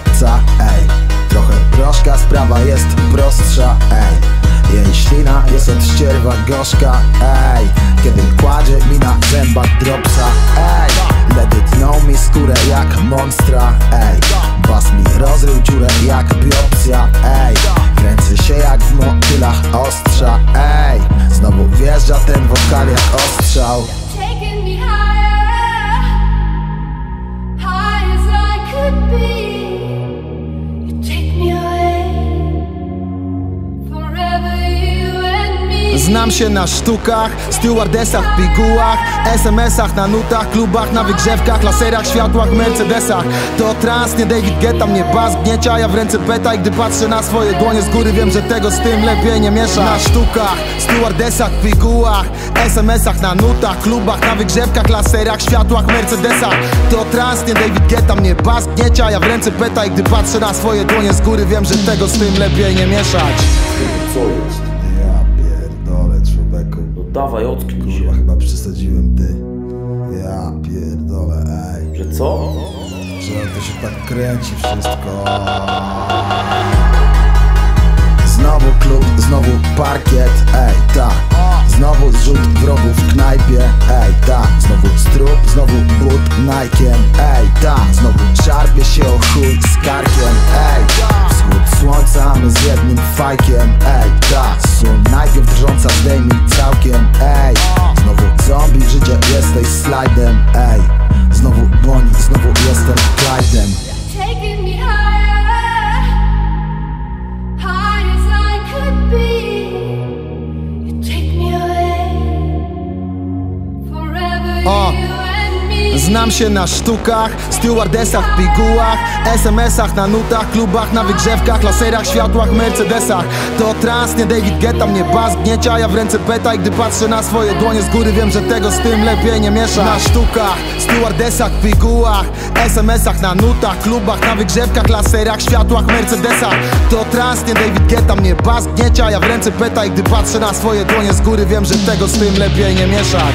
obca, ej. Trochę proszka, sprawa jest prostsza, ej. Jej ślina jest od ścierwa gorzka, ej. Kiedy kładzie mi na zębach dropsa, ej. Ledy tną mi skórę jak monstra, ej. Bas mi rozrył dziurę jak biopsja, ej. Kręcę się jak w motylach ostrza, ej. Znowu wjeżdża ten wokal jak ostrzał Znam się na sztukach, stewardesach, pigułach SMS-ach, na nutach, klubach, na wygrzewkach Laserach, światłach, mercedesach. To trans, nie David Guetta, mnie bas gniecia Ja w ręce beta i gdy patrzę na swoje dłonie z góry Wiem, że tego z tym lepiej nie miesza. Na sztukach, stewardesach, pigułach SMS-ach, na nutach, klubach, na wygrzewkach Laserach, światłach, mercedesach. To trans, nie David Guetta, mnie bas gniecia Ja w ręce beta i gdy patrzę na swoje dłonie z góry Wiem, że tego z tym lepiej nie mieszać. Co jest? Dawaj, ocknij się. Kurwa, chyba przesadziłem ty. Ja pierdolę, ej. Że co? Że to się tak kręci wszystko. Znowu klub, znowu parkiet, ej, ta. Znowu zrzut wrogów w knajpie, ej, ta. Znowu strup, znowu but Nike'em, ej, ta. Znowu szarpie się o chuj z karkiem, ej. Wschód słońca, my z jednym fajkiem, ej, O. Znam się na sztukach, stewardesach, pigułach SMS-ach, na nutach, klubach, na wygrzewkach Laserach, światłach, mercedesach. To trans, nie David Guetta, mnie bas gniecia Ja w ręce beta i gdy patrzę na swoje dłonie z góry Wiem, że tego z tym lepiej nie miesza. Na sztukach, stewardesach, pigułach SMS-ach, na nutach, klubach, na wygrzewkach Laserach, światłach, mercedesach. To trans, nie David Guetta, mnie bas gniecia Ja w ręce beta i gdy patrzę na swoje dłonie z góry Wiem, że tego z tym lepiej nie mieszać